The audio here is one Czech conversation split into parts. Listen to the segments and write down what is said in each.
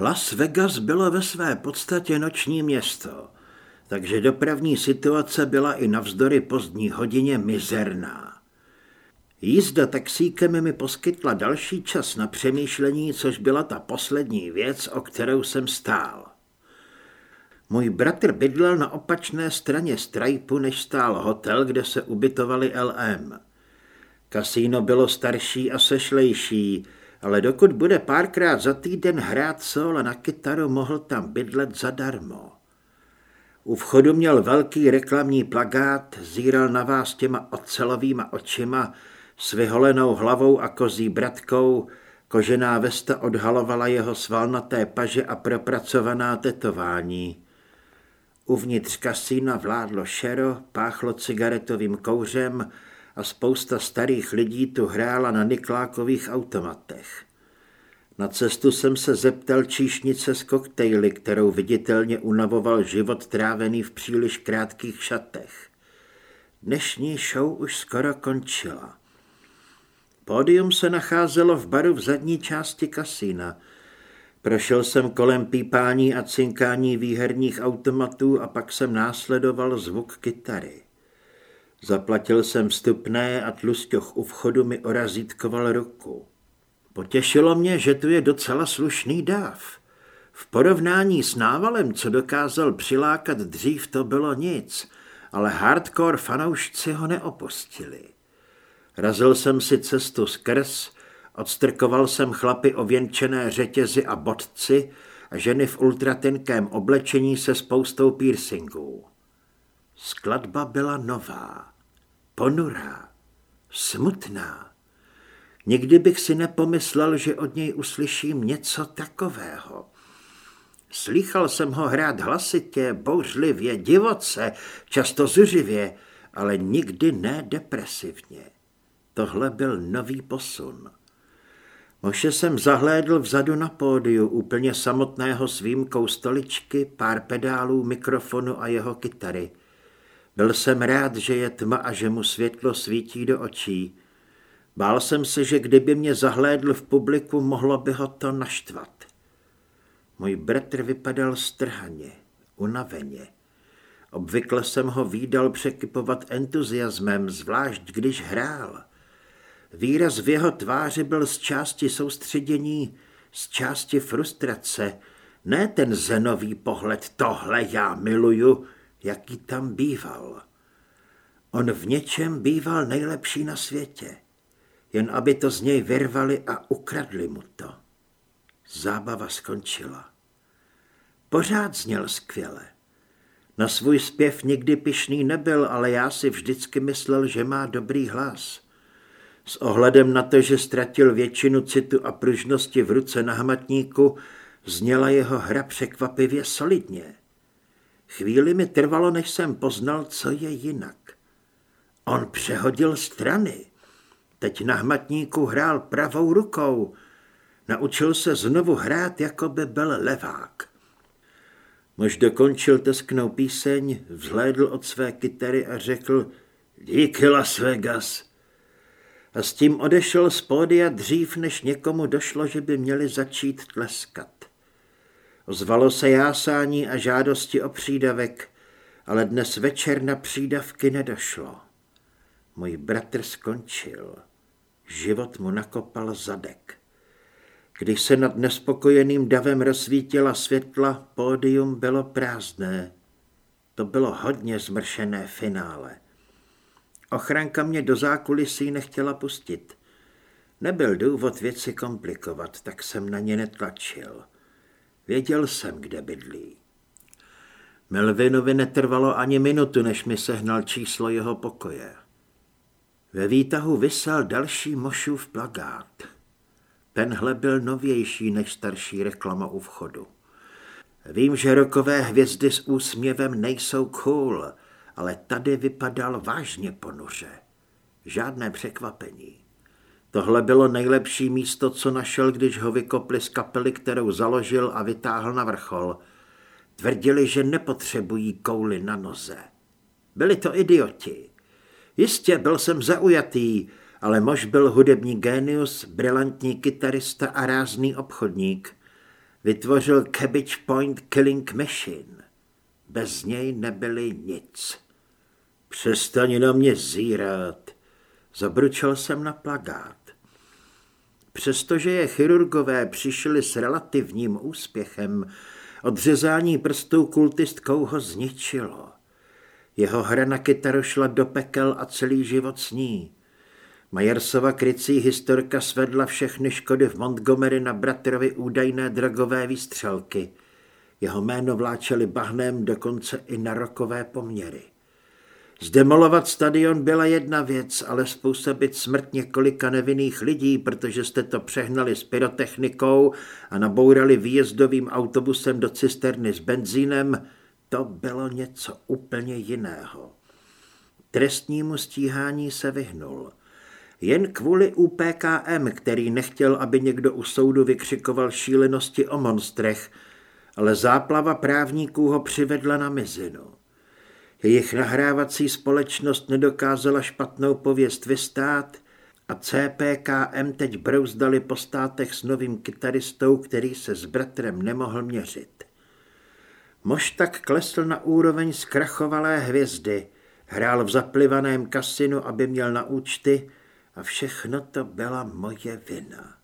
Las Vegas bylo ve své podstatě noční město, takže dopravní situace byla i navzdory pozdní hodině mizerná. Jízda taxíkem mi poskytla další čas na přemýšlení, což byla ta poslední věc, o kterou jsem stál. Můj bratr bydlel na opačné straně strajpu, než stál hotel, kde se ubytovali LM. Kasíno bylo starší a sešlejší, ale dokud bude párkrát za týden hrát sol na kytaru, mohl tam bydlet zadarmo. U vchodu měl velký reklamní plagát, zíral na vás těma ocelovýma očima, s vyholenou hlavou a kozí bratkou, kožená vesta odhalovala jeho svalnaté paže a propracovaná tetování. Uvnitř kasína vládlo šero, páchlo cigaretovým kouřem a spousta starých lidí tu hrála na niklákových automatech. Na cestu jsem se zeptal číšnice z koktejly, kterou viditelně unavoval život trávený v příliš krátkých šatech. Dnešní show už skoro končila. Pódium se nacházelo v baru v zadní části kasína. Prošel jsem kolem pípání a cinkání výherních automatů a pak jsem následoval zvuk kytary. Zaplatil jsem vstupné a tlusťoch u vchodu mi orazítkoval ruku. Potěšilo mě, že tu je docela slušný dáv. V porovnání s návalem, co dokázal přilákat dřív, to bylo nic, ale hardcore fanoušci ho neopustili. Razil jsem si cestu skrz, odstrkoval jsem chlapy ověnčené řetězy a bodci a ženy v ultratenkém oblečení se spoustou piercingů. Skladba byla nová, ponurá, smutná. Nikdy bych si nepomyslel, že od něj uslyším něco takového. Slychal jsem ho hrát hlasitě, bouřlivě, divoce, často zuřivě, ale nikdy ne depresivně. Tohle byl nový posun. Moše jsem zahlédl vzadu na pódiu, úplně samotného s výjimkou stoličky, pár pedálů, mikrofonu a jeho kytary. Byl jsem rád, že je tma a že mu světlo svítí do očí. Bál jsem se, že kdyby mě zahlédl v publiku, mohlo by ho to naštvat. Můj bratr vypadal strhaně, unaveně. Obvykle jsem ho výdal překypovat entuziasmem, zvlášť když hrál. Výraz v jeho tváři byl z části soustředění, z části frustrace, ne ten zenový pohled, tohle já miluju, jaký tam býval. On v něčem býval nejlepší na světě, jen aby to z něj vyrvali a ukradli mu to. Zábava skončila. Pořád zněl skvěle. Na svůj zpěv nikdy pišný nebyl, ale já si vždycky myslel, že má dobrý hlas. S ohledem na to, že ztratil většinu citu a pružnosti v ruce na hmatníku, zněla jeho hra překvapivě solidně. Chvíli mi trvalo, než jsem poznal, co je jinak. On přehodil strany. Teď na hmatníku hrál pravou rukou. Naučil se znovu hrát, jako by byl levák. Mož dokončil tesknou píseň, vzhlédl od své kytary a řekl Díky Las Vegas a s tím odešel z pódia dřív, než někomu došlo, že by měli začít tleskat. Ozvalo se jásání a žádosti o přídavek, ale dnes večer na přídavky nedošlo. Můj bratr skončil. Život mu nakopal zadek. Když se nad nespokojeným davem rozsvítila světla, pódium bylo prázdné. To bylo hodně zmršené finále. Ochranka mě do zákulisí nechtěla pustit. Nebyl důvod věci komplikovat, tak jsem na ně netlačil. Věděl jsem, kde bydlí. Melvinovi netrvalo ani minutu, než mi sehnal číslo jeho pokoje. Ve výtahu vysel další mošův plagát. Tenhle byl novější než starší reklama u vchodu. Vím, že rokové hvězdy s úsměvem nejsou cool, ale tady vypadal vážně ponuře. Žádné překvapení. Tohle bylo nejlepší místo, co našel, když ho vykopli z kapely, kterou založil a vytáhl na vrchol. Tvrdili, že nepotřebují kouly na noze. Byli to idioti. Jistě byl jsem zaujatý, ale mož byl hudební génius, brilantní kytarista a rázný obchodník. Vytvořil Cabbage Point Killing Machine. Bez něj nebyly nic. Přestaň na mě zírat. Zabručel jsem na plagát. Přestože je chirurgové přišli s relativním úspěchem, odřezání prstů kultistkou ho zničilo. Jeho hra na kytaru šla do pekel a celý život s ní. Majersova krycí historka svedla všechny škody v Montgomery na bratrovi údajné drogové výstřelky. Jeho jméno vláčeli bahnem dokonce i na rokové poměry. Zdemolovat stadion byla jedna věc, ale způsobit smrt několika nevinných lidí, protože jste to přehnali s pyrotechnikou a nabourali výjezdovým autobusem do cisterny s benzínem, to bylo něco úplně jiného. Trestnímu stíhání se vyhnul. Jen kvůli UPKM, který nechtěl, aby někdo u soudu vykřikoval šílenosti o monstrech, ale záplava právníků ho přivedla na mizinu. Jejich nahrávací společnost nedokázala špatnou pověst vystát a CPKM teď brouzdali po státech s novým kytaristou, který se s bratrem nemohl měřit. Mož tak klesl na úroveň zkrachovalé hvězdy, hrál v zaplivaném kasinu, aby měl na účty a všechno to byla moje vina.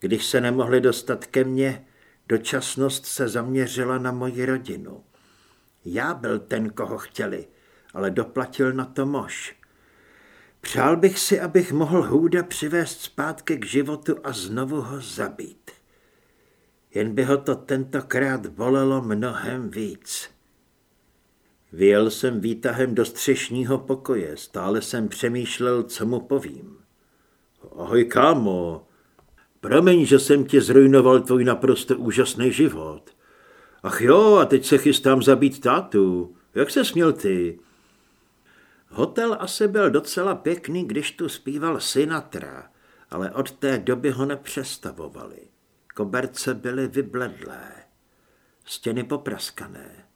Když se nemohli dostat ke mně, dočasnost se zaměřila na moji rodinu. Já byl ten, koho chtěli, ale doplatil na to mož. Přál bych si, abych mohl Hůda přivést zpátky k životu a znovu ho zabít. Jen by ho to tentokrát bolelo mnohem víc. Vyjel jsem výtahem do střešního pokoje, stále jsem přemýšlel, co mu povím. Ahoj, kámo, promiň, že jsem ti zrujnoval tvůj naprosto úžasný život. Ach jo, a teď se chystám zabít tátu. Jak se směl ty? Hotel asi byl docela pěkný, když tu zpíval Sinatra, ale od té doby ho nepřestavovali. Koberce byly vybledlé, stěny popraskané.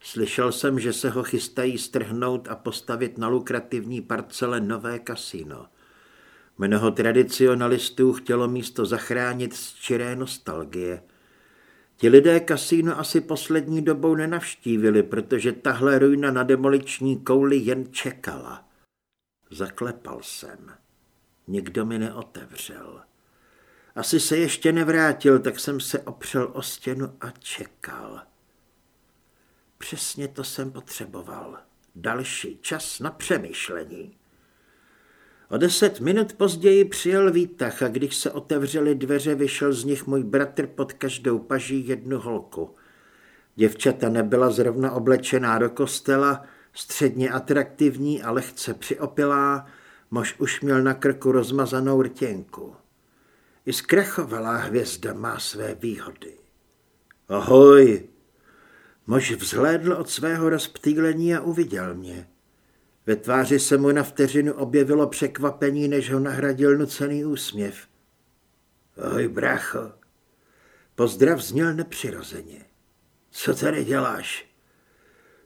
Slyšel jsem, že se ho chystají strhnout a postavit na lukrativní parcele nové kasíno. Mnoho tradicionalistů chtělo místo zachránit z čiré nostalgie – Ti lidé kasíno asi poslední dobou nenavštívili, protože tahle ruina na demoliční kouli jen čekala. Zaklepal jsem. Nikdo mi neotevřel. Asi se ještě nevrátil, tak jsem se opřel o stěnu a čekal. Přesně to jsem potřeboval. Další čas na přemýšlení. O deset minut později přijel výtah a když se otevřely dveře, vyšel z nich můj bratr pod každou paží jednu holku. Děvčata nebyla zrovna oblečená do kostela, středně atraktivní a lehce přiopilá, mož už měl na krku rozmazanou rtěnku. I zkrachovalá hvězda má své výhody. Ahoj! Mož vzhlédl od svého rozptýlení a uviděl mě. Ve tváři se mu na vteřinu objevilo překvapení, než ho nahradil nucený úsměv. Ahoj, brácho. Pozdrav zněl nepřirozeně. Co tady děláš?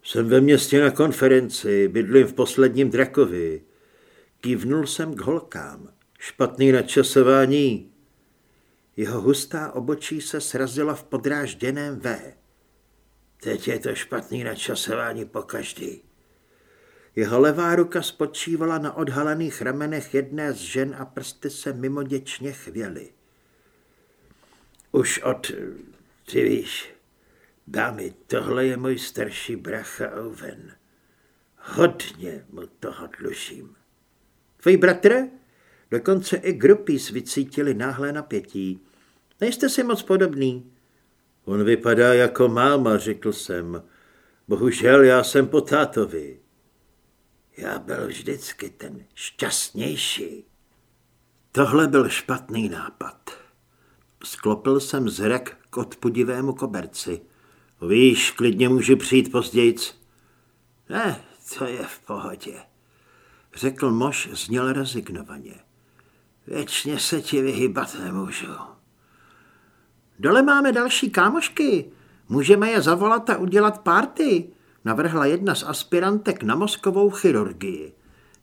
Jsem ve městě na konferenci, bydlím v posledním drakovi. Kývnul jsem k holkám. Špatný načasování. Jeho hustá obočí se srazila v podrážděném V. Teď je to špatný načasování po každý. Jeho levá ruka spočívala na odhalených ramenech jedné z žen a prsty se mimoděčně chvěly. Už od, ty víš, dámy, tohle je můj starší bracha Owen. Hodně mu toho dlužím. Tvůj bratr? Dokonce i grupí vycítili náhle napětí. Nejste si moc podobný. On vypadá jako máma, řekl jsem. Bohužel já jsem po tátovi. Já byl vždycky ten šťastnější. Tohle byl špatný nápad. Sklopil jsem zrak k odpudivému koberci. Víš, klidně můžu přijít pozdějc. Ne, to je v pohodě. Řekl mož, zněl rezignovaně. Věčně se ti vyhybat nemůžu. Dole máme další kámošky. Můžeme je zavolat a udělat párty navrhla jedna z aspirantek na mozkovou chirurgii.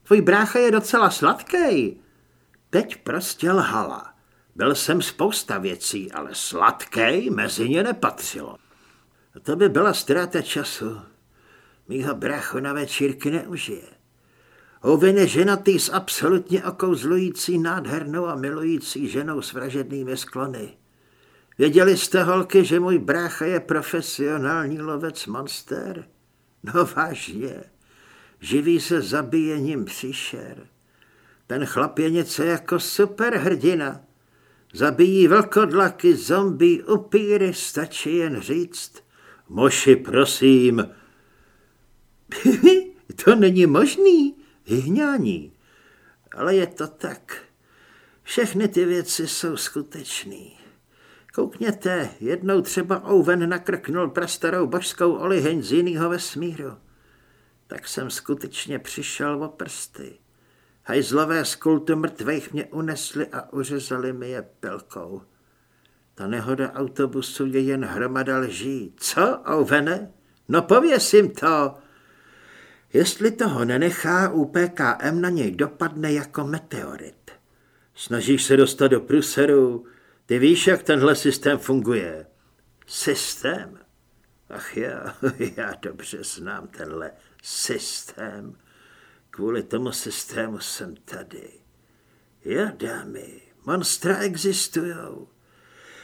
Tvůj brácha je docela sladký. Teď prostě lhala. Byl jsem spousta věcí, ale sladkej mezi ně nepatřilo. A to by byla ztráta času. Mýho brachu na večírky neužije. Owen je ženatý s absolutně okouzlující, nádhernou a milující ženou s vražednými sklony. Věděli jste, holky, že můj brácha je profesionální lovec monster? No vážně, živí se zabíjením příšer. Ten chlap je něco jako superhrdina. Zabíjí velkodlaky, zombie, upíry, stačí jen říct. Moši, prosím. to není možný, vyhňání. Ale je to tak. Všechny ty věci jsou skutečný. Koukněte, jednou třeba Owen nakrknul prastarou božskou oliheň z jiného vesmíru. Tak jsem skutečně přišel o prsty. Hajzlové z kultu mrtvejch mě unesli a uřezali mi je pilkou. Ta nehoda autobusu je jen hromada lží. Co, Ovene? No pověs jim to. Jestli toho nenechá, UPKM na něj dopadne jako meteorit. Snažíš se dostat do Pruseru, ty víš, jak tenhle systém funguje. Systém? Ach já, já dobře znám tenhle systém. Kvůli tomu systému jsem tady. Já, dámy, monstra existujou.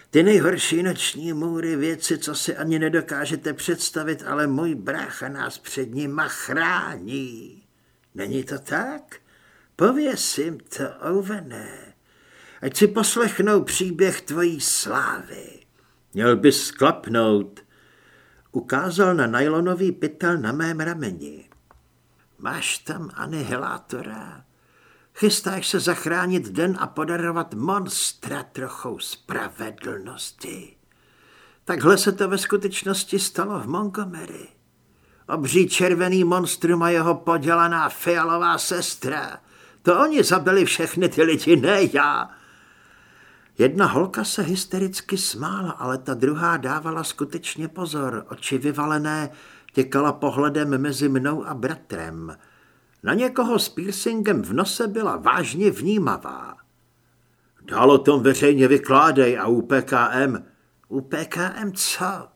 Ty nejhorší noční můry, věci, co si ani nedokážete představit, ale můj brácha nás před nima chrání. Není to tak? Pověsím to, Ovené. Ať si poslechnou příběh tvojí slávy. Měl bys sklapnout. Ukázal na nylonový pytel na mém rameni. Máš tam anihilátora? Chystáš se zachránit den a podarovat monstra trochou spravedlnosti. Takhle se to ve skutečnosti stalo v Montgomery. Obří červený monstrum a jeho podělaná fialová sestra. To oni zabili všechny ty lidi, ne já. Jedna holka se hystericky smála, ale ta druhá dávala skutečně pozor. Oči vyvalené těkala pohledem mezi mnou a bratrem. Na někoho s piercingem v nose byla vážně vnímavá. Dál o tom veřejně vykládej a u PKM. U PKM co?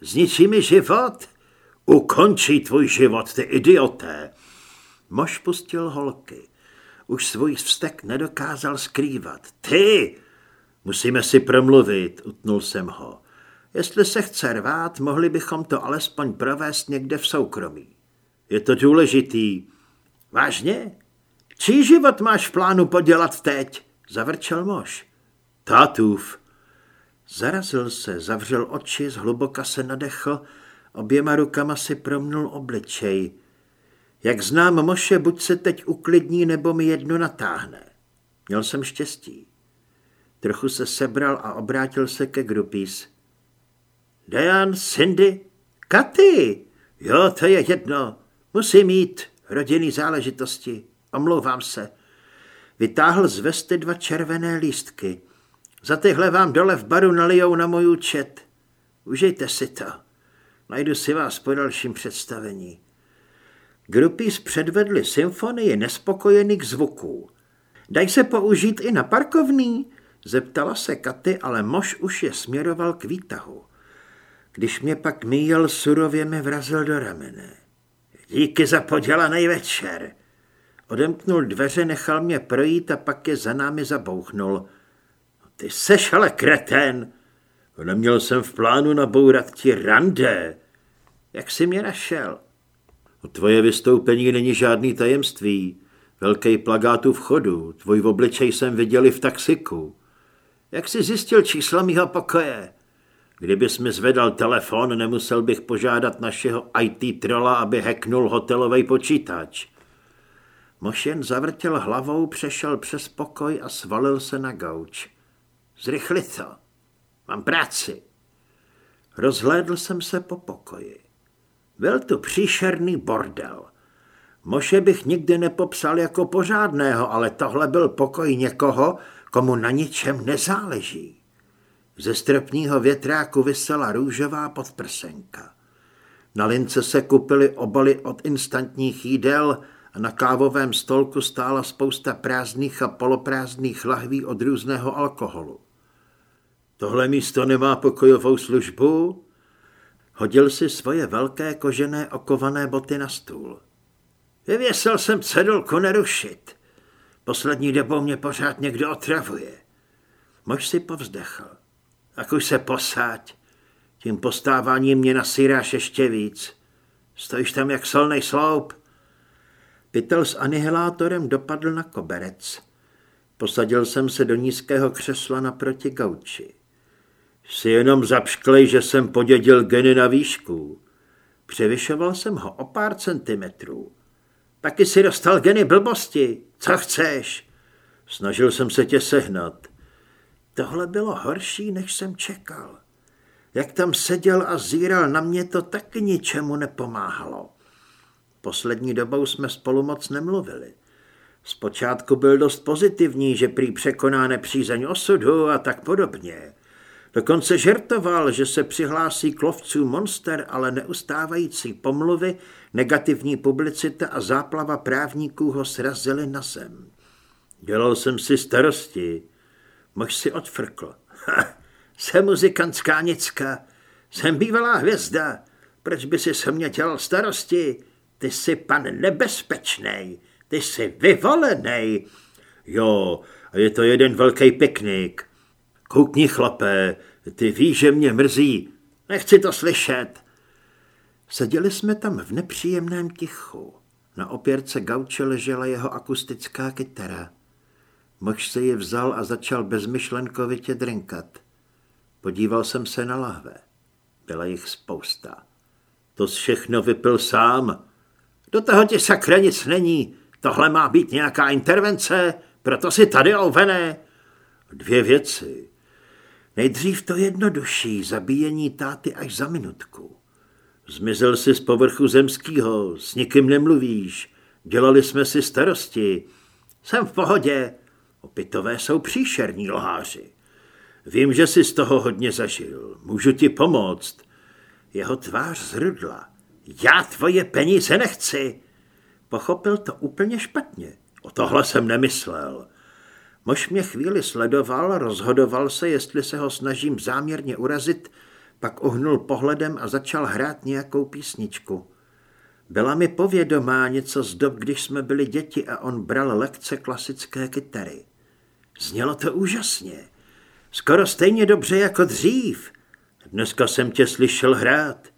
Zničí mi život? Ukončí tvůj život, ty idioté. Mož pustil holky. Už svůj vztek nedokázal skrývat. Ty! Musíme si promluvit, utnul jsem ho. Jestli se chce rvát, mohli bychom to alespoň provést někde v soukromí. Je to důležitý. Vážně? Čí život máš v plánu podělat teď? Zavrčel mož. Tátův. Zarazil se, zavřel oči, zhluboka se nadechl, oběma rukama si promnul obličej. Jak znám Moše, buď se teď uklidní, nebo mi jednu natáhne. Měl jsem štěstí. Trochu se sebral a obrátil se ke Grupis. Dejan, Cindy, Katy! Jo, to je jedno. Musí mít rodinný záležitosti. Omlouvám se. Vytáhl z vesty dva červené lístky. Za tyhle vám dole v baru nalijou na můj účet. Užijte si to. Najdu si vás po dalším představení. Grupis předvedli symfonii nespokojených zvuků. Daj se použít i na parkovný, zeptala se Katy, ale mož už je směroval k výtahu. Když mě pak míjel, surově mi vrazil do ramene. Díky za podělaný večer. Odemknul dveře, nechal mě projít a pak je za námi zabouchnul. Ty seš ale kreten. Neměl jsem v plánu nabourat ti rande. Jak jsi mě našel? Tvoje vystoupení není žádný tajemství. Velký plagát v chodu. Tvůj obličej jsem viděli v taxiku. Jak jsi zjistil číslo mýho pokoje? Kdybys mi zvedal telefon, nemusel bych požádat našeho IT trola, aby hacknul hotelový počítač. Mošen zavrtěl hlavou, přešel přes pokoj a svalil se na gauč. Zrychli to. Mám práci. Rozhlédl jsem se po pokoji. Byl tu příšerný bordel. Moše bych nikdy nepopsal jako pořádného, ale tohle byl pokoj někoho, komu na ničem nezáleží. Ze stropního větráku vysela růžová podprsenka. Na lince se kupily obaly od instantních jídel a na kávovém stolku stála spousta prázdných a poloprázdných lahví od různého alkoholu. Tohle místo nemá pokojovou službu? Hodil si svoje velké kožené okované boty na stůl. Vyvěsil jsem cedulku nerušit. Poslední dobou mě pořád někdo otravuje. Mož si povzdechl. Tak už se posáď. Tím postáváním mě nasíráš ještě víc. Stojíš tam jak solnej sloup. Pytel s anihilátorem dopadl na koberec. Posadil jsem se do nízkého křesla naproti gauči. Jsi jenom zapšklej, že jsem podědil geny na výšku. Převyšoval jsem ho o pár centimetrů. Taky si dostal geny blbosti. Co chceš? Snažil jsem se tě sehnat. Tohle bylo horší, než jsem čekal. Jak tam seděl a zíral na mě, to taky ničemu nepomáhalo. Poslední dobou jsme spolu moc nemluvili. Zpočátku byl dost pozitivní, že prý překoná nepřízeň osudu a tak podobně. Dokonce žertoval, že se přihlásí k lovců monster, ale neustávající pomluvy, negativní publicita a záplava právníků ho srazily na zem. Dělal jsem si starosti. Mož si odfrkl. Ha, jsem muzikantská nicka, jsem bývalá hvězda. Proč by si se mě dělal starosti? Ty jsi pan nebezpečný, ty jsi vyvolený. Jo, je to jeden velký piknik. Koukni, chlapé, ty víš, že mě mrzí. Nechci to slyšet. Seděli jsme tam v nepříjemném tichu. Na opěrce gauče ležela jeho akustická kytara. Mož se ji vzal a začal bezmyšlenkovitě drinkat. Podíval jsem se na lahve. Byla jich spousta. To všechno vypil sám. Do toho ti sakra nic není. Tohle má být nějaká intervence, proto si tady ouvené. Dvě věci. Nejdřív to jednodušší, zabíjení táty až za minutku. Zmizel si z povrchu zemského, s nikým nemluvíš, dělali jsme si starosti. Jsem v pohodě, opitové jsou příšerní lháři. Vím, že jsi z toho hodně zažil, můžu ti pomoct. Jeho tvář zrudla. Já tvoje peníze nechci. Pochopil to úplně špatně. O tohle jsem nemyslel. Mož mě chvíli sledoval, rozhodoval se, jestli se ho snažím záměrně urazit, pak uhnul pohledem a začal hrát nějakou písničku. Byla mi povědomá něco z dob, když jsme byli děti a on bral lekce klasické kytary. Znělo to úžasně. Skoro stejně dobře jako dřív. Dneska jsem tě slyšel hrát.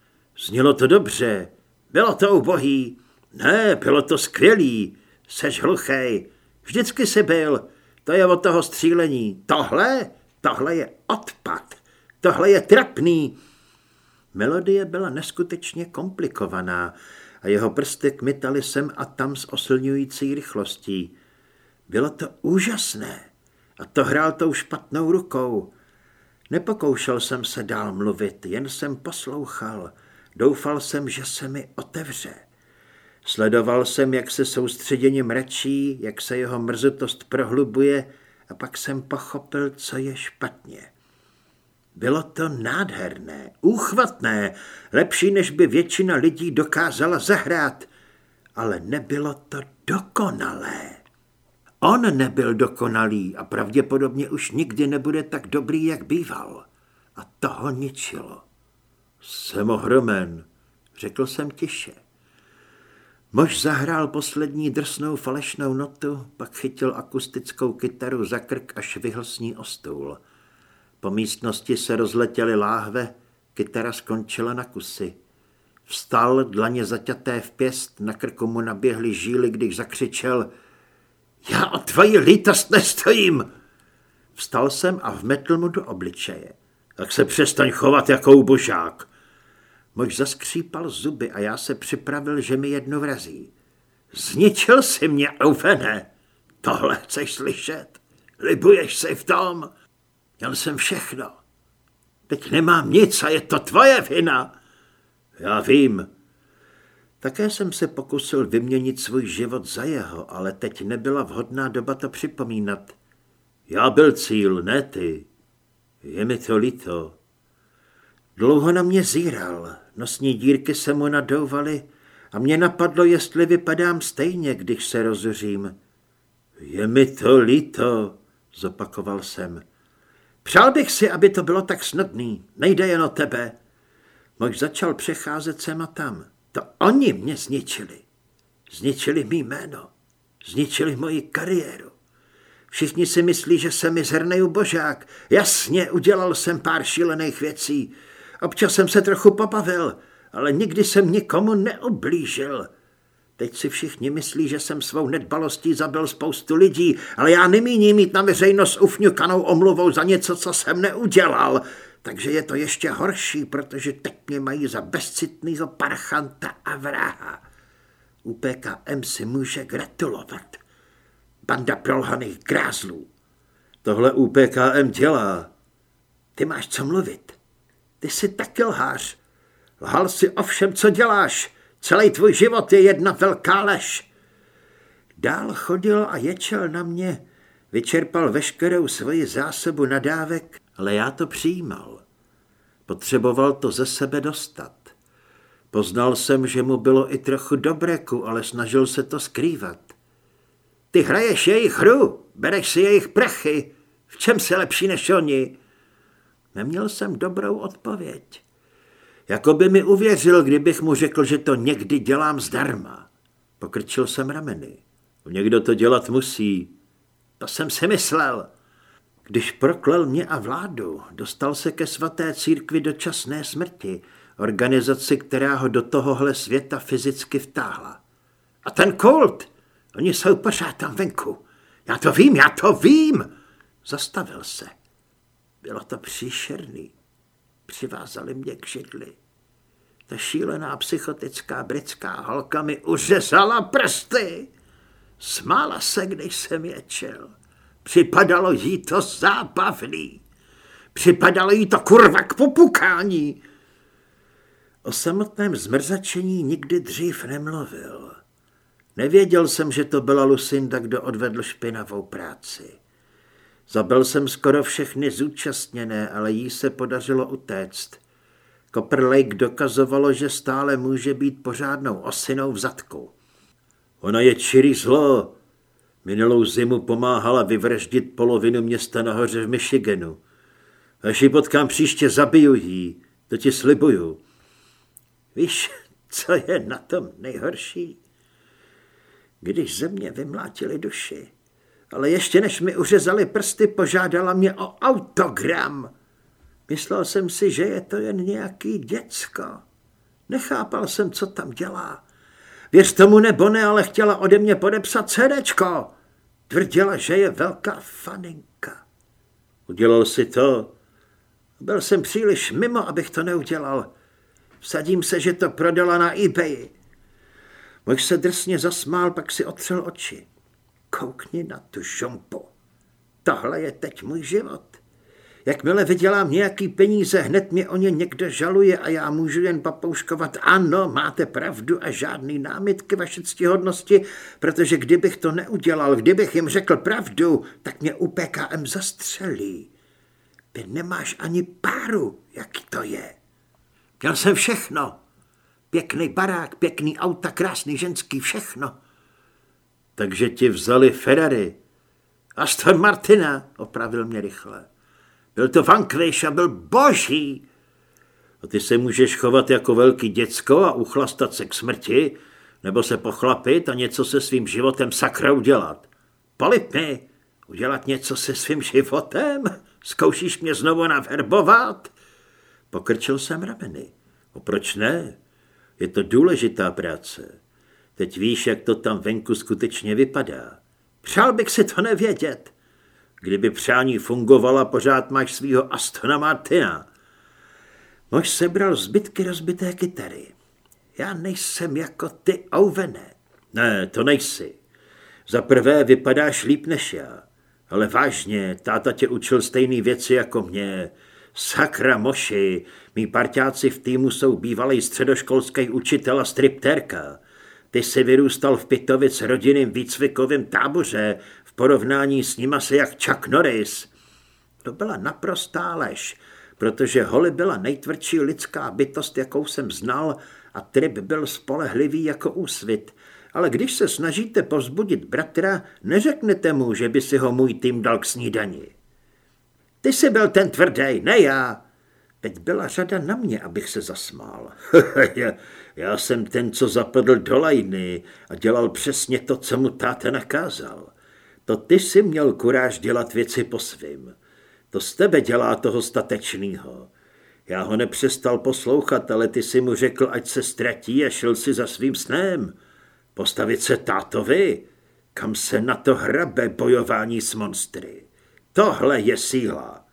Znělo to dobře. Bylo to ubohý. Ne, bylo to skvělý. Seš hluchej. Vždycky jsi byl. To je od toho střílení. Tohle? Tohle je odpad. Tohle je trapný. Melodie byla neskutečně komplikovaná a jeho prsty kmitaly sem a tam s oslňující rychlostí. Bylo to úžasné a to hrál tou špatnou rukou. Nepokoušel jsem se dál mluvit, jen jsem poslouchal. Doufal jsem, že se mi otevře. Sledoval jsem, jak se soustředěně mračí, jak se jeho mrzutost prohlubuje a pak jsem pochopil, co je špatně. Bylo to nádherné, úchvatné, lepší, než by většina lidí dokázala zahrát, ale nebylo to dokonalé. On nebyl dokonalý a pravděpodobně už nikdy nebude tak dobrý, jak býval. A toho ničilo. Jsem ohromen, řekl jsem tiše. Mož zahrál poslední drsnou falešnou notu, pak chytil akustickou kytaru za krk a švihl s ní o stůl. Po místnosti se rozletěly láhve, kytara skončila na kusy. Vstal, dlaně zaťaté v pěst, na krku mu naběhly žíly, když zakřičel Já o tvoji lítost nestojím! Vstal jsem a vmetl mu do obličeje. Tak se přestaň chovat jako božák. Mož zaskřípal zuby a já se připravil, že mi jedno vrazí. Zničil si mě, Eufene. Tohle chceš slyšet? Libuješ si v tom? Měl jsem všechno. Teď nemám nic a je to tvoje vina. Já vím. Také jsem se pokusil vyměnit svůj život za jeho, ale teď nebyla vhodná doba to připomínat. Já byl cíl, ne ty. Je mi to líto. Dlouho na mě zíral, nosní dírky se mu nadouvaly a mě napadlo, jestli vypadám stejně, když se rozuřím. Je mi to líto, zopakoval jsem. Přál bych si, aby to bylo tak snadný. Nejde jen o tebe. Mož začal přecházet sem a tam. To oni mě zničili. Zničili mý jméno. Zničili moji kariéru. Všichni si myslí, že jsem mizerný ubožák. Jasně, udělal jsem pár šílených věcí. Občas jsem se trochu popavil, ale nikdy jsem nikomu neoblížil. Teď si všichni myslí, že jsem svou nedbalostí zabil spoustu lidí, ale já nemíním mít na veřejnost ufňukanou omluvou za něco, co jsem neudělal. Takže je to ještě horší, protože teď mě mají za bezcitnýho parchanta a vraha. U PKM si může gratulovat. Banda prolhaných grázlů. Tohle UPKM dělá. Ty máš co mluvit. Ty jsi taky lhář. Lhal si o všem, co děláš. Celý tvůj život je jedna velká lež. Dál chodil a ječel na mě. Vyčerpal veškerou svoji zásobu nadávek, ale já to přijímal. Potřeboval to ze sebe dostat. Poznal jsem, že mu bylo i trochu dobreku, ale snažil se to skrývat. Ty hraješ jejich hru, bereš si jejich prachy. V čem se lepší než oni? Neměl jsem dobrou odpověď. Jako by mi uvěřil, kdybych mu řekl, že to někdy dělám zdarma. Pokrčil jsem rameny. Někdo to dělat musí. To jsem si myslel. Když proklel mě a vládu, dostal se ke svaté církvi dočasné smrti, organizaci, která ho do tohohle světa fyzicky vtáhla. A ten kult, oni jsou pořád tam venku. Já to vím, já to vím. Zastavil se. Bylo to příšerný. Přivázali mě k židli. Ta šílená psychotická britská holka mi uřezala prsty. Smála se, když jsem ječel. Připadalo jí to zábavný. Připadalo jí to kurva k popukání. O samotném zmrzačení nikdy dřív nemluvil. Nevěděl jsem, že to byla Lucinda, kdo odvedl špinavou práci. Zabil jsem skoro všechny zúčastněné, ale jí se podařilo utéct. Copper Lake dokazovalo, že stále může být pořádnou osinou v zadku. Ona je čirý zlo. Minulou zimu pomáhala vyvraždit polovinu města nahoře v Michiganu. Až ji potkám příště, zabiju jí. To ti slibuju. Víš, co je na tom nejhorší? Když ze mě vymlátili duši, ale ještě než mi uřezali prsty, požádala mě o autogram. Myslel jsem si, že je to jen nějaký děcko. Nechápal jsem, co tam dělá. Věř tomu nebo ne, ale chtěla ode mě podepsat CDčko. Tvrdila, že je velká faninka. Udělal si to? Byl jsem příliš mimo, abych to neudělal. Vsadím se, že to prodala na eBay. Mož se drsně zasmál, pak si otřel oči. Koukni na tu žompu. Tohle je teď můj život. Jakmile vydělám nějaký peníze, hned mě o ně někdo žaluje a já můžu jen papouškovat. Ano, máte pravdu a žádný námitky vaše ctihodnosti, protože kdybych to neudělal, kdybych jim řekl pravdu, tak mě u PKM zastřelí. Ty nemáš ani páru, jaký to je. Měl jsem všechno. Pěkný barák, pěkný auta, krásný ženský, všechno. Takže ti vzali Ferrari. Aston Martina, opravil mě rychle. Byl to Vanquish a byl boží. A ty se můžeš chovat jako velký děcko a uchlastat se k smrti, nebo se pochlapit a něco se svým životem sakra udělat. Polip mi, udělat něco se svým životem? Zkoušíš mě znovu naverbovat? Pokrčil jsem rameny. O proč ne? Je to důležitá práce. Teď víš, jak to tam venku skutečně vypadá. Přál bych si to nevědět. Kdyby přání fungovala, pořád máš svýho Astona Martina. Mož sebral zbytky rozbité kytary. Já nejsem jako ty, Ovené. Ne, to nejsi. Za prvé vypadáš líp než já. Ale vážně, táta tě učil stejné věci jako mě. Sakra moši, mý parťáci v týmu jsou bývalý středoškolský učitel a stripterka. Ty jsi vyrůstal v Pitovic rodinným výcvikovém táboře, v porovnání s nima se jak Chuck Norris. To byla naprostá lež. protože Holly byla nejtvrdší lidská bytost, jakou jsem znal a Trip byl spolehlivý jako úsvit. Ale když se snažíte povzbudit bratra, neřeknete mu, že by si ho můj tým dal k snídani. Ty jsi byl ten tvrdý, ne já. Teď byla řada na mě, abych se zasmál. já, jsem ten, co zapadl do lajny a dělal přesně to, co mu táta nakázal. To ty si měl kuráž dělat věci po svým. To z tebe dělá toho statečnýho. Já ho nepřestal poslouchat, ale ty si mu řekl, ať se ztratí a šel si za svým snem. Postavit se tátovi? Kam se na to hrabe bojování s monstry? Tohle je síla.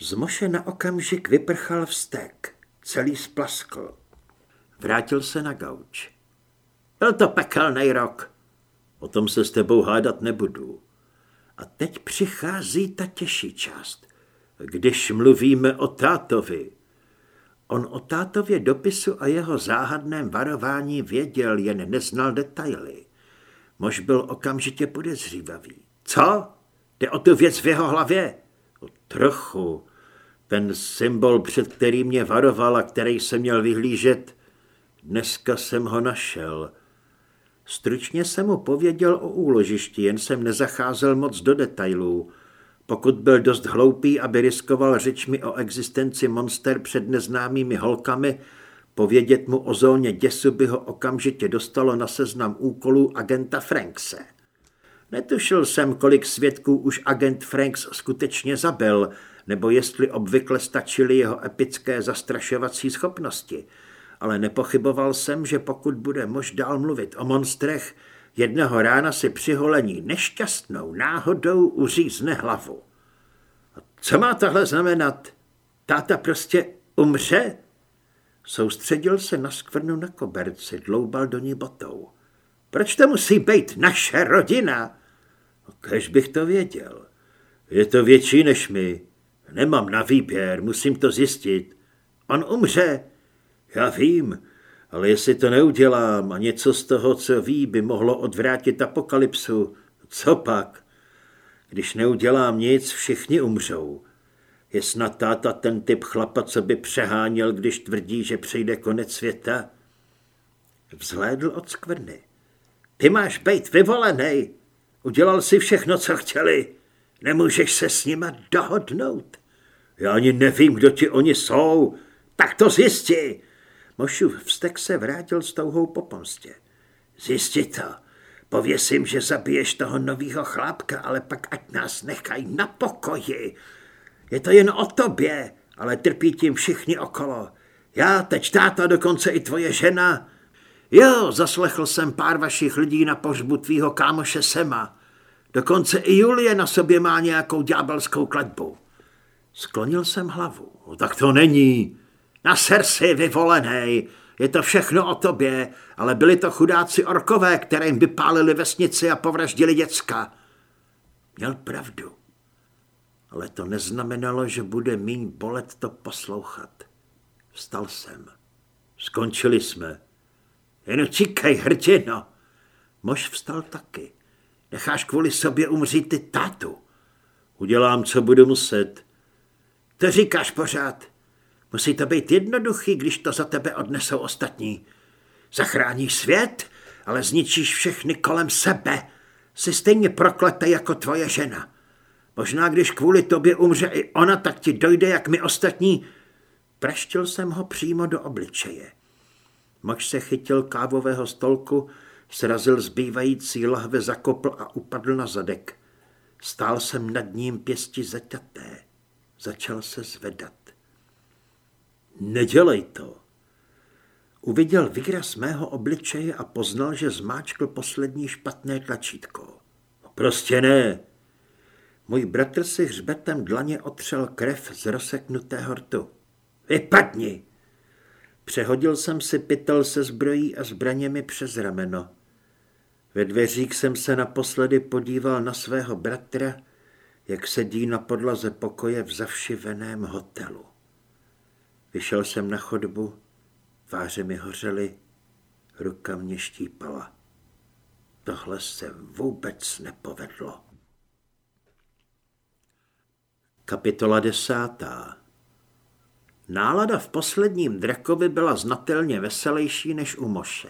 Z moše na okamžik vyprchal vztek, celý splaskl. Vrátil se na gauč. Byl to pekelný rok. O tom se s tebou hádat nebudu. A teď přichází ta těžší část. Když mluvíme o tátovi. On o tátově dopisu a jeho záhadném varování věděl, jen neznal detaily. Mož byl okamžitě podezřívavý. Co? Jde o tu věc v jeho hlavě? O trochu. Ten symbol, před kterým mě varoval a který se měl vyhlížet, dneska jsem ho našel. Stručně jsem mu pověděl o úložišti, jen jsem nezacházel moc do detailů. Pokud byl dost hloupý, aby riskoval řečmi o existenci monster před neznámými holkami, povědět mu o zóně děsu by ho okamžitě dostalo na seznam úkolů agenta Frankse. Netušil jsem, kolik svědků už agent Franks skutečně zabil, nebo jestli obvykle stačily jeho epické zastrašovací schopnosti, ale nepochyboval jsem, že pokud bude mož dál mluvit o monstrech, jednoho rána si přiholení nešťastnou náhodou uřízne hlavu. A co má tohle znamenat? Táta prostě umře? Soustředil se na skvrnu na koberci, dloubal do ní botou. Proč to musí být naše rodina? Kež bych to věděl. Je to větší než my. Nemám na výběr, musím to zjistit. On umře. Já vím, ale jestli to neudělám a něco z toho, co ví, by mohlo odvrátit apokalypsu, co pak? Když neudělám nic, všichni umřou. Je snad táta ten typ chlapa, co by přeháněl, když tvrdí, že přijde konec světa? Vzhlédl od skvrny. Ty máš být vyvolený. Udělal si všechno, co chtěli. Nemůžeš se s nima dohodnout. Já ani nevím, kdo ti oni jsou. Tak to zjistí. Mošův vztek se vrátil s touhou po pomstě. Zjistí to. Pověsím, že zabiješ toho novýho chlápka, ale pak ať nás nechají na pokoji. Je to jen o tobě, ale trpí tím všichni okolo. Já, teď táta, dokonce i tvoje žena. Jo, zaslechl jsem pár vašich lidí na pohřbu tvýho kámoše Sema. Dokonce i Julie na sobě má nějakou ďábelskou kletbu. Sklonil jsem hlavu. No, tak to není. Na sersi vyvolený. Je to všechno o tobě, ale byli to chudáci orkové, které jim vypálili vesnici a povraždili děcka. Měl pravdu. Ale to neznamenalo, že bude míň bolet to poslouchat. Vstal jsem. Skončili jsme. Jen číkej, hrdino. Mož vstal taky. Necháš kvůli sobě umřít ty tátu. Udělám, co budu muset. To říkáš pořád. Musí to být jednoduchý, když to za tebe odnesou ostatní. Zachráníš svět, ale zničíš všechny kolem sebe. Jsi stejně prokletý jako tvoje žena. Možná, když kvůli tobě umře i ona, tak ti dojde, jak my ostatní. Praštil jsem ho přímo do obličeje. Mož se chytil kávového stolku, srazil zbývající lahve, zakopl a upadl na zadek. Stál jsem nad ním pěsti zaťaté. Začal se zvedat. Nedělej to. Uviděl výraz mého obličeje a poznal, že zmáčkl poslední špatné tlačítko. Prostě ne. Můj bratr si hřbetem dlaně otřel krev z rozseknutého rtu. Vypadni! Přehodil jsem si pytel se zbrojí a zbraněmi přes rameno. Ve dveřích jsem se naposledy podíval na svého bratra, jak sedí na podlaze pokoje v zavšiveném hotelu. Vyšel jsem na chodbu, váře mi hořely, ruka mě štípala. Tohle se vůbec nepovedlo. Kapitola desátá Nálada v posledním drakovi byla znatelně veselější než u Moše.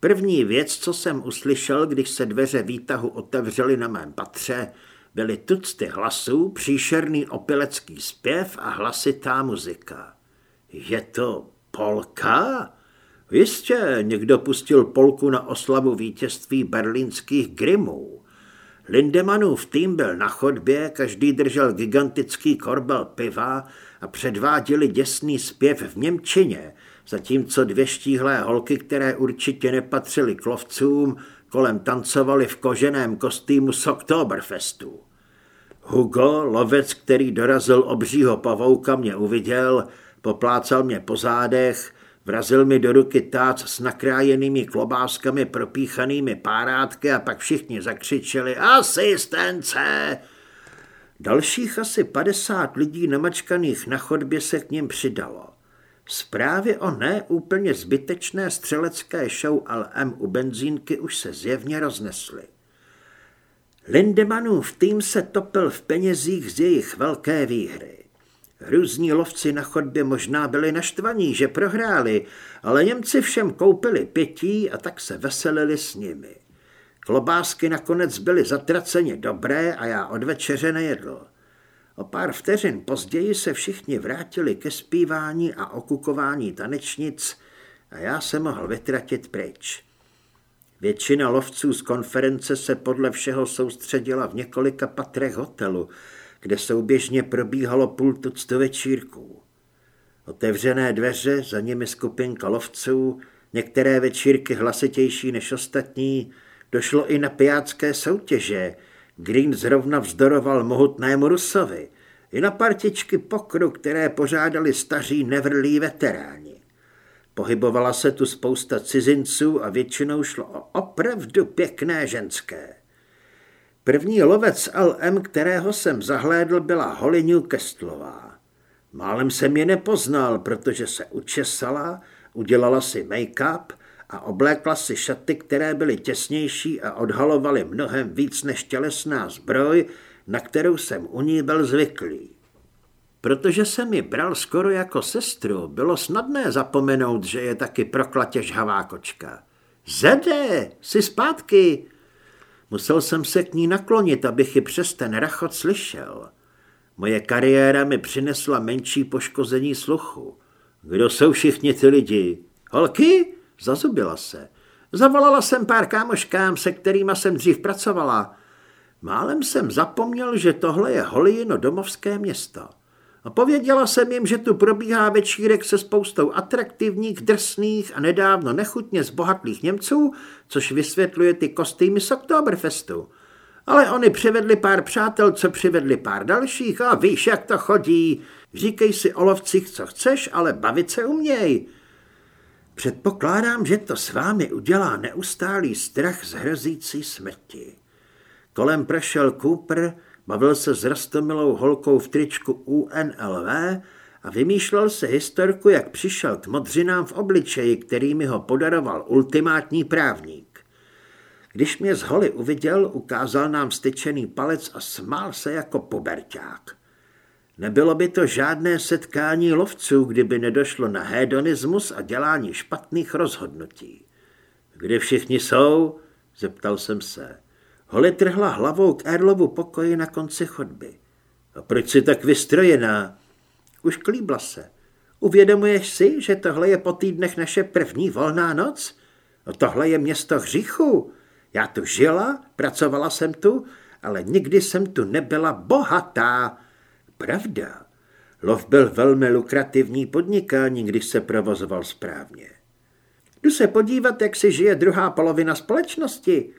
První věc, co jsem uslyšel, když se dveře výtahu otevřely na mém patře, byly tucty hlasů, příšerný opilecký zpěv a hlasitá muzika. Je to polka? Jistě, někdo pustil polku na oslavu vítězství berlínských Grimů. Lindemanův tým byl na chodbě, každý držel gigantický korbel piva a předváděli děsný zpěv v Němčině, zatímco dvě štíhlé holky, které určitě nepatřily k lovcům, kolem tancovali v koženém kostýmu z Oktoberfestu. Hugo, lovec, který dorazil obřího pavouka, mě uviděl, poplácal mě po zádech, vrazil mi do ruky tác s nakrájenými klobáskami propíchanými párátky a pak všichni zakřičeli asistence. Dalších asi 50 lidí namačkaných na chodbě se k ním přidalo. Zprávy o neúplně zbytečné střelecké show LM u benzínky už se zjevně roznesly. Lindemanův tým se topil v penězích z jejich velké výhry. Hrůzní lovci na chodbě možná byli naštvaní, že prohráli, ale Němci všem koupili pětí a tak se veselili s nimi. Klobásky nakonec byly zatraceně dobré a já od večeře nejedl. O pár vteřin později se všichni vrátili ke zpívání a okukování tanečnic a já se mohl vytratit pryč. Většina lovců z konference se podle všeho soustředila v několika patrech hotelu, kde souběžně probíhalo půl tuctu večírků. Otevřené dveře, za nimi skupinka lovců, některé večírky hlasitější než ostatní, došlo i na pijácké soutěže. Green zrovna vzdoroval mohutnému Rusovi, i na partičky pokru, které pořádali staří nevrlí veteráni. Pohybovala se tu spousta cizinců a většinou šlo o opravdu pěkné ženské. První lovec LM, kterého jsem zahlédl, byla Holly Newcastlová. Málem jsem je nepoznal, protože se učesala, udělala si make-up a oblékla si šaty, které byly těsnější a odhalovaly mnohem víc než tělesná zbroj, na kterou jsem u ní byl zvyklý. Protože jsem mi bral skoro jako sestru, bylo snadné zapomenout, že je taky proklatě žhavá kočka. Zede, jsi zpátky! Musel jsem se k ní naklonit, abych ji přes ten rachot slyšel. Moje kariéra mi přinesla menší poškození sluchu. Kdo jsou všichni ty lidi? Holky? Zazubila se. Zavolala jsem pár kámoškám, se kterými jsem dřív pracovala. Málem jsem zapomněl, že tohle je Holino domovské město. A pověděla jsem jim, že tu probíhá večírek se spoustou atraktivních, drsných a nedávno nechutně zbohatlých Němců, což vysvětluje ty kostýmy z Oktoberfestu. Ale oni přivedli pár přátel, co přivedli pár dalších a víš, jak to chodí. Říkej si o lovcích, co chceš, ale bavit se uměj. Předpokládám, že to s vámi udělá neustálý strach z hrozící smrti. Kolem prošel Cooper, Bavil se s rastomilou holkou v tričku UNLV a vymýšlel se historku, jak přišel k modřinám v obličeji, který mi ho podaroval ultimátní právník. Když mě z holy uviděl, ukázal nám styčený palec a smál se jako poberťák. Nebylo by to žádné setkání lovců, kdyby nedošlo na hedonismus a dělání špatných rozhodnutí. Kde všichni jsou? Zeptal jsem se. Holly trhla hlavou k Erlovu pokoji na konci chodby. A proč jsi tak vystrojená? Už klíbla se. Uvědomuješ si, že tohle je po týdnech naše první volná noc? No tohle je město hříchu. Já tu žila, pracovala jsem tu, ale nikdy jsem tu nebyla bohatá. Pravda. Lov byl velmi lukrativní podnikání, když se provozoval správně. Jdu se podívat, jak si žije druhá polovina společnosti.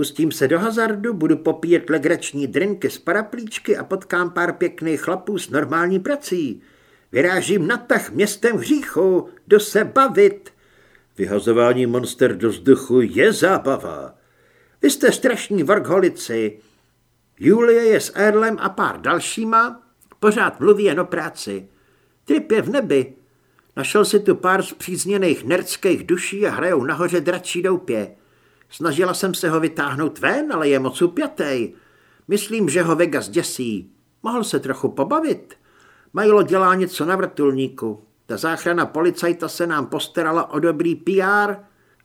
Pustím se do hazardu, budu popíjet legrační drinky z paraplíčky a potkám pár pěkných chlapů s normální prací. Vyrážím na tah městem hříchu, jdu se bavit. Vyhazování monster do vzduchu je zábava. Vy jste strašní workholici. Julie je s Erlem a pár dalšíma, pořád mluví jen o práci. Trip je v nebi. Našel si tu pár zpřízněných nerdských duší a hrajou nahoře dračí doupě. Snažila jsem se ho vytáhnout ven, ale je moc upjatej. Myslím, že ho Vegas děsí. Mohl se trochu pobavit. Majlo dělá něco na vrtulníku. Ta záchrana policajta se nám postarala o dobrý PR.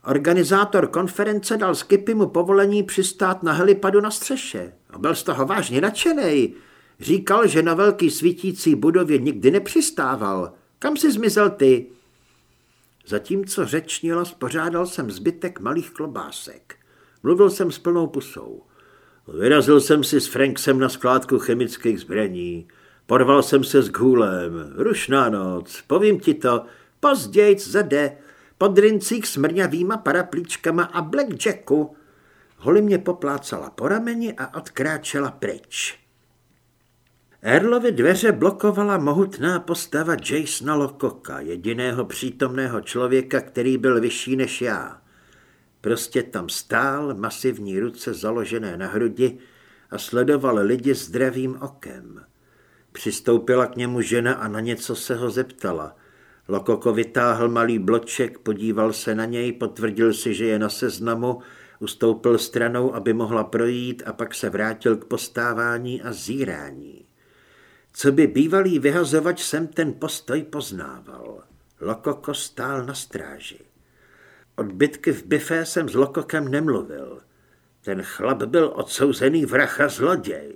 Organizátor konference dal Skipimu povolení přistát na helipadu na střeše. A byl z toho vážně nadšený. Říkal, že na velký svítící budově nikdy nepřistával. Kam si zmizel ty? Zatímco řečnila, spořádal jsem zbytek malých klobásek. Mluvil jsem s plnou pusou. Vyrazil jsem si s Franksem na skládku chemických zbraní. Porval jsem se s Ghoulem. Rušná noc, povím ti to. Pozdějc zade. Po drincích s mrňavýma paraplíčkama a blackjacku. Holly mě poplácala po rameni a odkráčela pryč. Erlovi dveře blokovala mohutná postava Jasona Lokoka, jediného přítomného člověka, který byl vyšší než já. Prostě tam stál, masivní ruce založené na hrudi a sledoval lidi zdravým okem. Přistoupila k němu žena a na něco se ho zeptala. Lokoko vytáhl malý bloček, podíval se na něj, potvrdil si, že je na seznamu, ustoupil stranou, aby mohla projít a pak se vrátil k postávání a zírání. Co by bývalý vyhazovač sem ten postoj poznával. Lokoko stál na stráži. Od bitky v bifé jsem s Lokokem nemluvil. Ten chlap byl odsouzený vracha zloděj.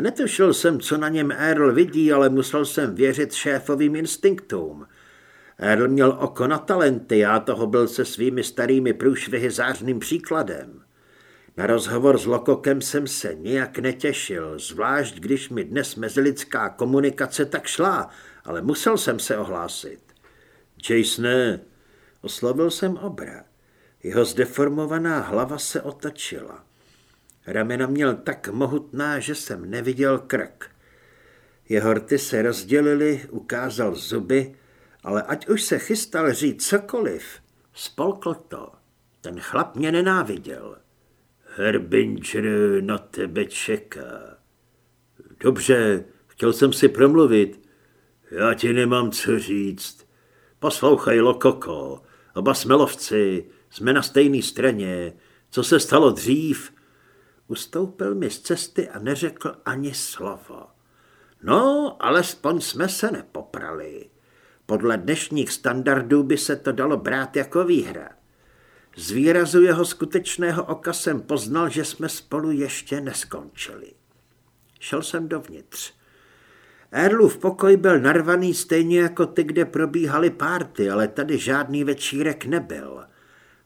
Netušil jsem, co na něm Earl vidí, ale musel jsem věřit šéfovým instinktům. Earl měl oko na talenty, já toho byl se svými starými průšvihy zářným příkladem. Na rozhovor s Lokokem jsem se nijak netěšil, zvlášť když mi dnes mezilidská komunikace tak šla, ale musel jsem se ohlásit. Jasone, oslovil jsem obra. Jeho zdeformovaná hlava se otočila. Ramena měl tak mohutná, že jsem neviděl krk. Jeho rty se rozdělily, ukázal zuby, ale ať už se chystal říct cokoliv, spolkl to. Ten chlap mě nenáviděl. Herbinger na tebe čeká. Dobře, chtěl jsem si promluvit. Já ti nemám co říct. Poslouchej, Lokoko, oba jsme lovci, jsme na stejné straně. Co se stalo dřív? Ustoupil mi z cesty a neřekl ani slovo. No, alespoň jsme se nepoprali. Podle dnešních standardů by se to dalo brát jako výhra. Z výrazu jeho skutečného oka jsem poznal, že jsme spolu ještě neskončili. Šel jsem dovnitř. Erlův pokoj byl narvaný stejně jako ty, kde probíhaly párty, ale tady žádný večírek nebyl.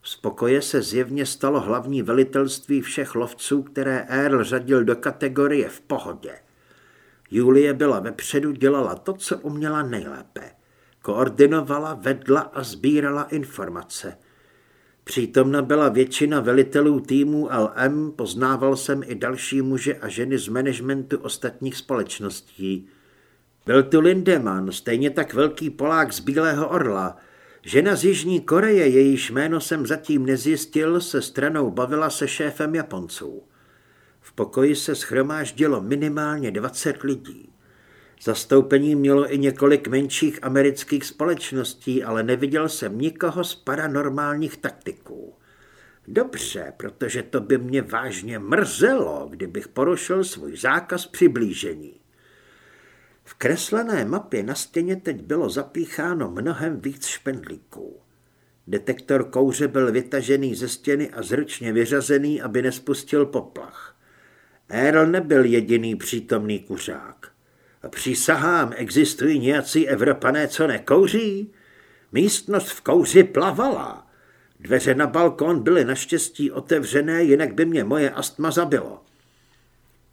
Z pokoje se zjevně stalo hlavní velitelství všech lovců, které Earl řadil do kategorie v pohodě. Julie byla vepředu, dělala to, co uměla nejlépe. Koordinovala, vedla a sbírala informace – Přítomna byla většina velitelů týmů LM, poznával jsem i další muže a ženy z managementu ostatních společností. Byl tu Lindemann, stejně tak velký Polák z Bílého orla. Žena z Jižní Koreje, jejíž jméno jsem zatím nezjistil, se stranou bavila se šéfem Japonců. V pokoji se schromáždilo minimálně 20 lidí. Zastoupení mělo i několik menších amerických společností, ale neviděl jsem nikoho z paranormálních taktiků. Dobře, protože to by mě vážně mrzelo, kdybych porušil svůj zákaz přiblížení. V kreslené mapě na stěně teď bylo zapícháno mnohem víc špendlíků. Detektor kouře byl vytažený ze stěny a zručně vyřazený, aby nespustil poplach. Earl nebyl jediný přítomný kuřák. Přísahám, existují nějací Evropané, co nekouří? Místnost v kouři plavala. Dveře na balkon byly naštěstí otevřené, jinak by mě moje astma zabilo.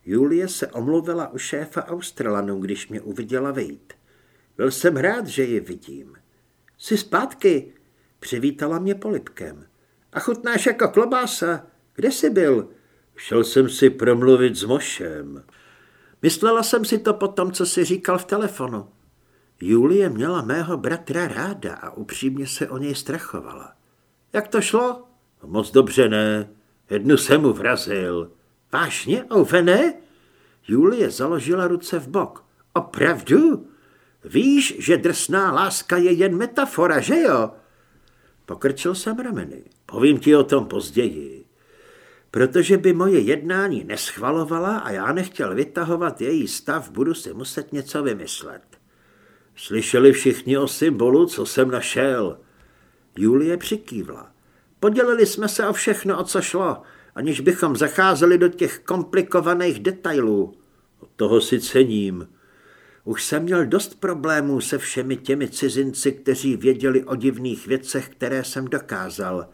Julie se omluvila u šéfa Australanů, když mě uviděla vejít. Byl jsem rád, že ji vidím. Jsi zpátky, přivítala mě polipkem. A chutnáš jako klobása. Kde jsi byl? Šel jsem si promluvit s Mošem. Myslela jsem si to po tom, co si říkal v telefonu. Julie měla mého bratra ráda a upřímně se o něj strachovala. Jak to šlo? Moc dobře ne. Jednu jsem mu vrazil. Vážně, Ovene? Julie založila ruce v bok. Opravdu? Víš, že drsná láska je jen metafora, že jo? Pokrčil jsem rameny. Povím ti o tom později. Protože by moje jednání neschvalovala a já nechtěl vytahovat její stav, budu si muset něco vymyslet. Slyšeli všichni o symbolu, co jsem našel? Julie přikývla. Podělili jsme se o všechno, o co šlo, aniž bychom zacházeli do těch komplikovaných detailů. Od toho si cením. Už jsem měl dost problémů se všemi těmi cizinci, kteří věděli o divných věcech, které jsem dokázal.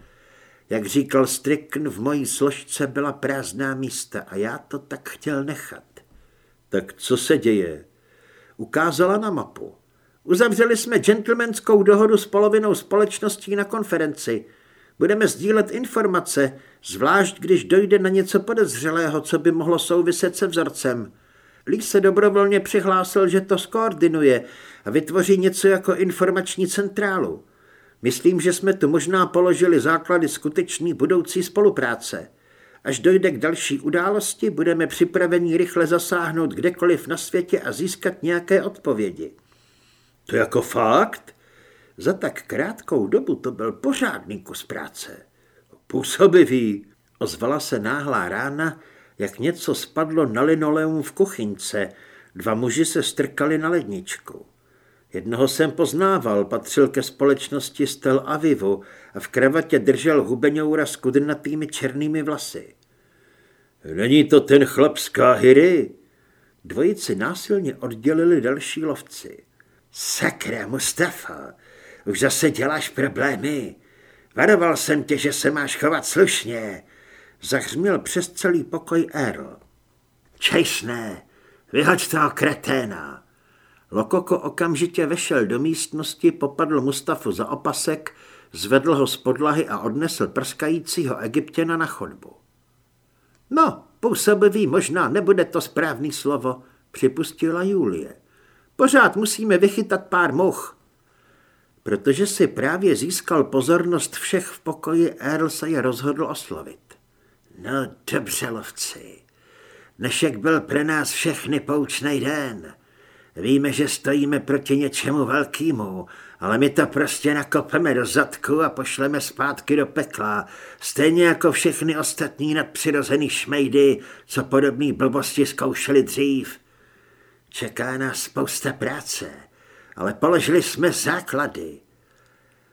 Jak říkal Strickn, v mojí složce byla prázdná místa a já to tak chtěl nechat. Tak co se děje? Ukázala na mapu. Uzavřeli jsme gentlemanskou dohodu s polovinou společností na konferenci. Budeme sdílet informace, zvlášť když dojde na něco podezřelého, co by mohlo souviset se vzorcem. Lee se dobrovolně přihlásil, že to skoordinuje a vytvoří něco jako informační centrálu. Myslím, že jsme tu možná položili základy skutečný budoucí spolupráce. Až dojde k další události, budeme připraveni rychle zasáhnout kdekoliv na světě a získat nějaké odpovědi. To jako fakt? Za tak krátkou dobu to byl pořádný kus práce. Působivý, ozvala se náhlá rána, jak něco spadlo na linoleum v kuchyňce. Dva muži se strkali na ledničku. Jednoho jsem poznával, patřil ke společnosti Stel Avivu a v kravatě držel hubeňoura s kudrnatými černými vlasy. Není to ten chlap z Káhyry? Dvojici násilně oddělili další lovci. Sakra, Mustafa, už zase děláš problémy. Varoval jsem tě, že se máš chovat slušně. Zahřměl přes celý pokoj Earl. Čejsné, vyhoď toho kreténa. Lokoko okamžitě vešel do místnosti, popadl Mustafu za opasek, zvedl ho z podlahy a odnesl prskajícího egyptěna na chodbu. No, působivý možná nebude to správný slovo, připustila Julie. Pořád musíme vychytat pár much. Protože si právě získal pozornost všech v pokoji, Earl se je rozhodl oslovit. No dobře, lovci. Dnešek byl pro nás všechny poučný den. Víme, že stojíme proti něčemu velkému, ale my to prostě nakopeme do zadku a pošleme zpátky do pekla, stejně jako všechny ostatní nadpřirozený šmejdy, co podobné blbosti zkoušeli dřív. Čeká nás spousta práce, ale položili jsme základy.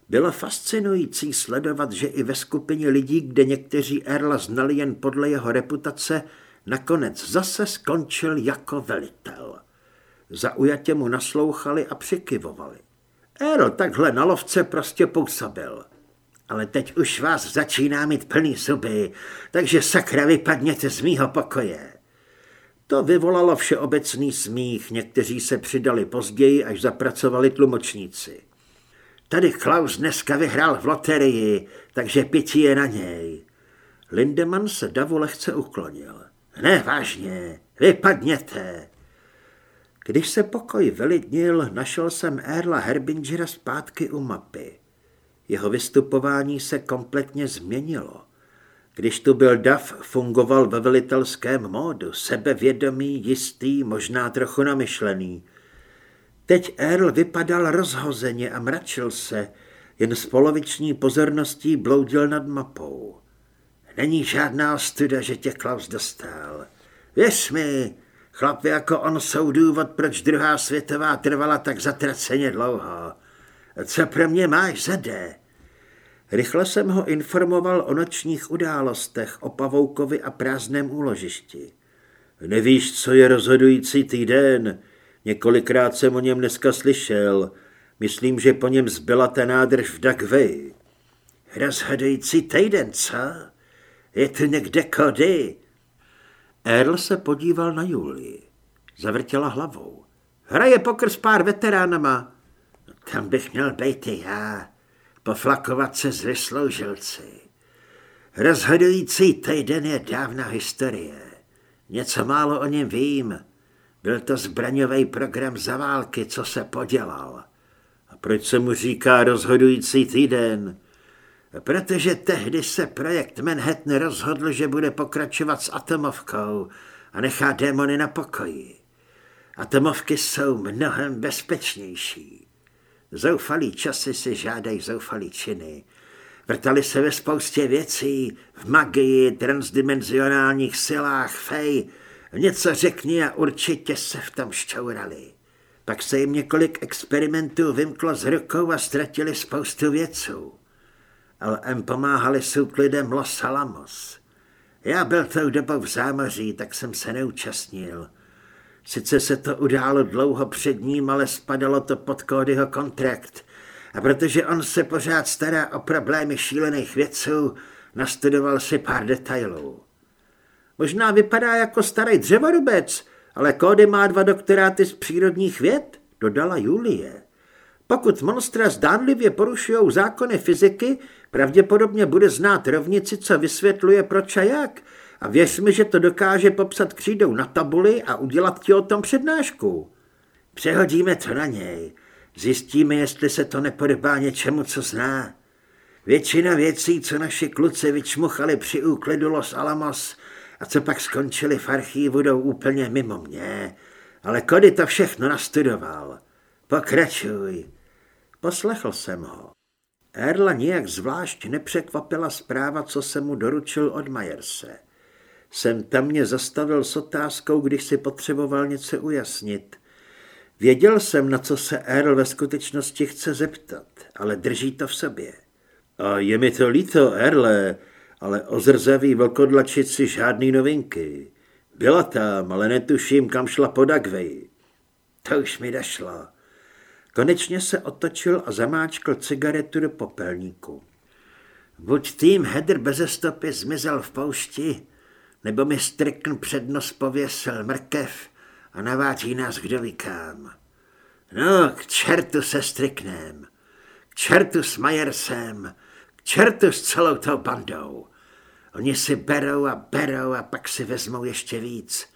Bylo fascinující sledovat, že i ve skupině lidí, kde někteří Erla znali jen podle jeho reputace, nakonec zase skončil jako velitel. Zaujatě mu naslouchali a přikyvovali. Erl takhle na lovce prostě působil. Ale teď už vás začíná mít plný zuby, takže sakra vypadněte z mýho pokoje. To vyvolalo všeobecný smích, někteří se přidali později, až zapracovali tlumočníci. Tady Klaus dneska vyhrál v loterii, takže pití je na něj. Lindemann se davu lehce uklonil. Ne, vážně, vypadněte. Když se pokoj vylidnil, našel jsem Erla Herbingera zpátky u mapy. Jeho vystupování se kompletně změnilo. Když tu byl Dav, fungoval ve velitelském módu, sebevědomý, jistý, možná trochu namyšlený. Teď Earl vypadal rozhozeně a mračil se, jen s poloviční pozorností bloudil nad mapou. Není žádná ostuda, že tě Klaus dostal. Věř mi, chlap jako on jsou důvod, proč druhá světová trvala tak zatraceně dlouho. Co pro mě máš zade? Rychle jsem ho informoval o nočních událostech, o Pavoukovi a prázdném úložišti. Nevíš, co je rozhodující týden? Několikrát jsem o něm dneska slyšel. Myslím, že po něm zbyla ta nádrž v Dagvej. Rozhodující týden, co? Je tu někde kody? Earl se podíval na Julii. Zavrtěla hlavou. Hraje pokr s pár veteránama. Tam bych měl být i já poflakovat se s vysloužilci. Rozhodující týden je dávna historie. Něco málo o něm vím. Byl to zbraňový program za války, co se podělal. A proč se mu říká rozhodující týden? Protože tehdy se projekt Manhattan rozhodl, že bude pokračovat s atomovkou a nechá démony na pokoji. Atomovky jsou mnohem bezpečnější. Zoufalý časy si žádají zoufalý činy. Vrtali se ve spoustě věcí, v magii, transdimenzionálních silách, fej. Něco řekni a určitě se v tom šťourali. Pak se jim několik experimentů vymklo z rukou a ztratili spoustu věců. LM pomáhali s úklidem Los Alamos. Já byl tou dobou v zámoří, tak jsem se neúčastnil. Sice se to událo dlouho před ním, ale spadalo to pod kódyho kontrakt. A protože on se pořád stará o problémy šílených věců, nastudoval si pár detailů. Možná vypadá jako starý dřevorubec, ale kódy má dva doktoráty z přírodních věd, dodala Julie. Pokud monstra zdánlivě porušují zákony fyziky, pravděpodobně bude znát rovnici, co vysvětluje proč a jak. A věř mi, že to dokáže popsat křídou na tabuli a udělat ti o tom přednášku. Přehodíme to na něj. Zjistíme, jestli se to nepodobá něčemu, co zná. Většina věcí, co naši kluci vyčmuchali při úklidu Los Alamos a co pak skončili v archívu, jdou úplně mimo mě. Ale Kody to všechno nastudoval. Pokračuj. Poslechl jsem ho. Erla nijak zvlášť nepřekvapila zpráva, co se mu doručil od Majerse. Jsem tam mě zastavil s otázkou, když si potřeboval něco ujasnit. Věděl jsem, na co se Earl ve skutečnosti chce zeptat, ale drží to v sobě. A je mi to líto, Erle, ale o zrzavý vlkodlačici žádný novinky. Byla tam, ale netuším, kam šla po Dagvej. To už mi došlo. Konečně se otočil a zamáčkl cigaretu do popelníku. Buď tým Hedr beze stopy zmizel v poušti, nebo mi strikn před nos pověsil mrkev a naváží nás kdo ví kam. No, k čertu se striknem, k čertu s Majersem, k čertu s celou tou bandou. Oni si berou a berou a pak si vezmou ještě víc.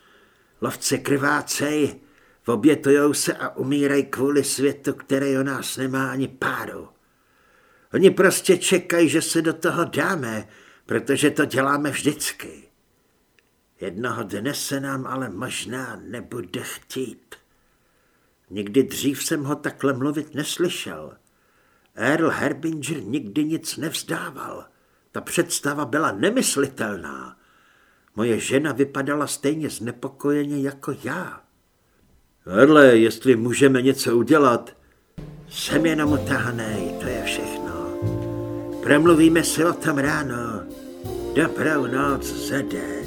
Lovci krvácej, obětujou se a umírají kvůli světu, který o nás nemá ani páru. Oni prostě čekají, že se do toho dáme, protože to děláme vždycky. Jednoho dne se nám ale možná nebude chtít. Nikdy dřív jsem ho takhle mluvit neslyšel. Earl Herbinger nikdy nic nevzdával. Ta představa byla nemyslitelná. Moje žena vypadala stejně znepokojeně jako já. Erle, jestli můžeme něco udělat. Jsem jenom utahanej, to je všechno. Promluvíme si o tom ráno. Dobrou noc, Zede.